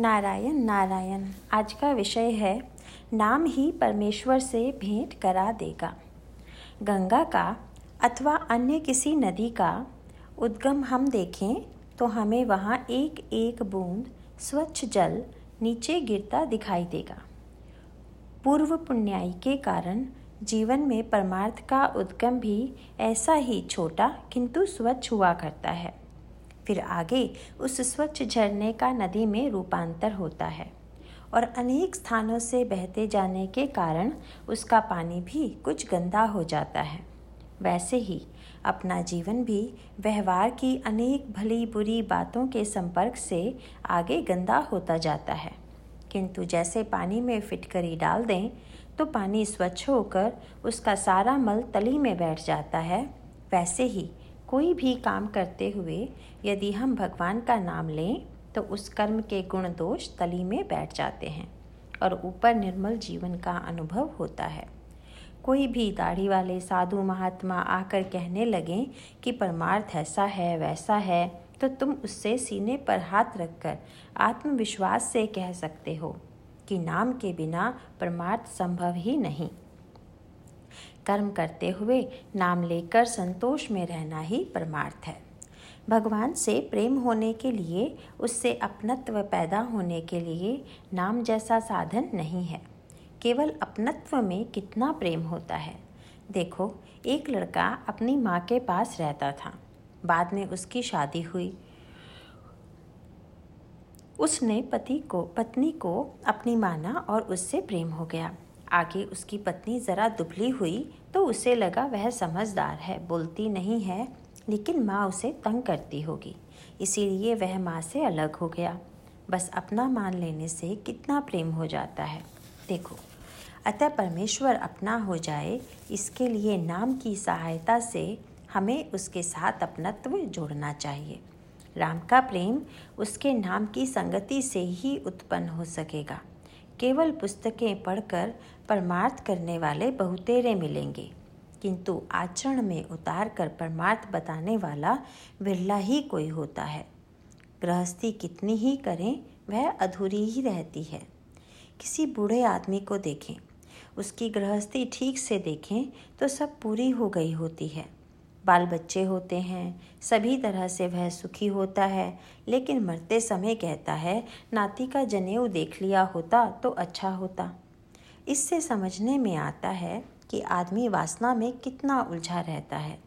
नारायण नारायण, आज का विषय है, नाम ही परमेश्वर से भेंट करा देगा। गंगा का अथवा अन्य किसी नदी का उद्गम हम देखें तो हमें वहाँ एक एक बूंद स्वच्छ जल नीचे गिरता दिखाई देगा। पूर्व पुण्याई के कारण जीवन में परमार्थ का उद्गम भी ऐसा ही छोटा, किंतु स्वच्छ हुआ करता है। फिर आगे उस स्वच्छ झरने का नदी में रूपांतर होता है और अनेक स्थानों से बहते जाने के कारण उसका पानी भी कुछ गंदा हो जाता है। वैसे ही अपना जीवन भी व्यवहार की अनेक भली बुरी बातों के संपर्क से आगे गंदा होता जाता है। किंतु जैसे पानी में फिटकरी डाल दें तो पानी स्वच्छ होकर उसका सारा मल तली में बैठ जाता है। वैसे ही कोई भी काम करते हुए यदि हम भगवान का नाम लें तो उस कर्म के गुण दोष तली में बैठ जाते हैं और ऊपर निर्मल जीवन का अनुभव होता है। कोई भी दाढ़ी वाले साधु महात्मा आकर कहने लगें कि परमार्थ ऐसा है, वैसा है तो तुम उससे सीने पर हाथ रखकर आत्मविश्वास से कह सकते हो कि नाम के बिना परमार्थ संभव ही नहीं। कर्म करते हुए नाम लेकर संतोष में रहना ही परमार्थ है। भगवान से प्रेम होने के लिए, उससे अपनत्व पैदा होने के लिए नाम जैसा साधन नहीं है। केवल अपनत्व में कितना प्रेम होता है। देखो, एक लड़का अपनी माँ के पास रहता था। बाद में उसकी शादी हुई। उसने पति को, पत्नी को अपनी माना और उससे प्रेम हो गया। आगे उसकी पत्नी ज़रा दुबली हुई तो उसे लगा वह समझदार है, बोलती नहीं है, लेकिन माँ उसे तंग करती होगी। इसीलिए वह माँ से अलग हो गया। बस अपना मान लेने से कितना प्रेम हो जाता है। देखो, अतः परमेश्वर अपना हो जाए, इसके लिए नाम की सहायता से हमें उसके साथ अपनत्व जोड़ना चाहिए। राम का प्रेम उसके नाम की संगति से ही उत्पन्न हो सकेगा। केवल पुस्तकें पढ़कर परमार्थ करने वाले बहुतेरे मिलेंगे। किंतु आचरण में उतार कर परमार्थ बताने वाला बिरला ही कोई होता है। गृहस्थी कितनी ही करें, वह अधूरी ही रहती है। किसी बूढ़े आदमी को देखें, उसकी गृहस्थी ठीक से देखें तो सब पूरी हो गई होती है। बाल बच्चे होते हैं, सभी तरह से वह सुखी होता है, लेकिन मरते समय कहता है, नाती का जनेऊ देख लिया होता तो अच्छा होता। इससे समझने में आता है कि आदमी वासना में कितना उलझा रहता है।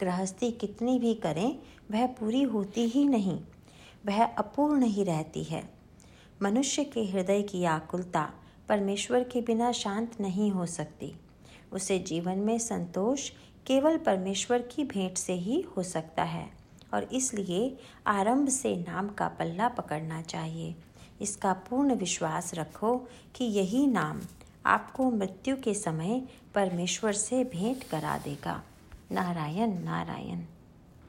गृहस्थी कितनी भी करें, वह पूरी होती ही नहीं, वह अपूर्ण ही रहती है। मनुष्य के हृदय की आकुलता परमेश्वर के बिना शांत नहीं हो सकती। उसे जीवन में संतोष केवल परमेश्वर की भेंट से ही हो सकता है और इसलिए आरंभ से नाम का पल्ला पकड़ना चाहिए। इसका पूर्ण विश्वास रखो कि यही नाम आपको मृत्यु के समय परमेश्वर से भेंट करा देगा। नारायण नारायण।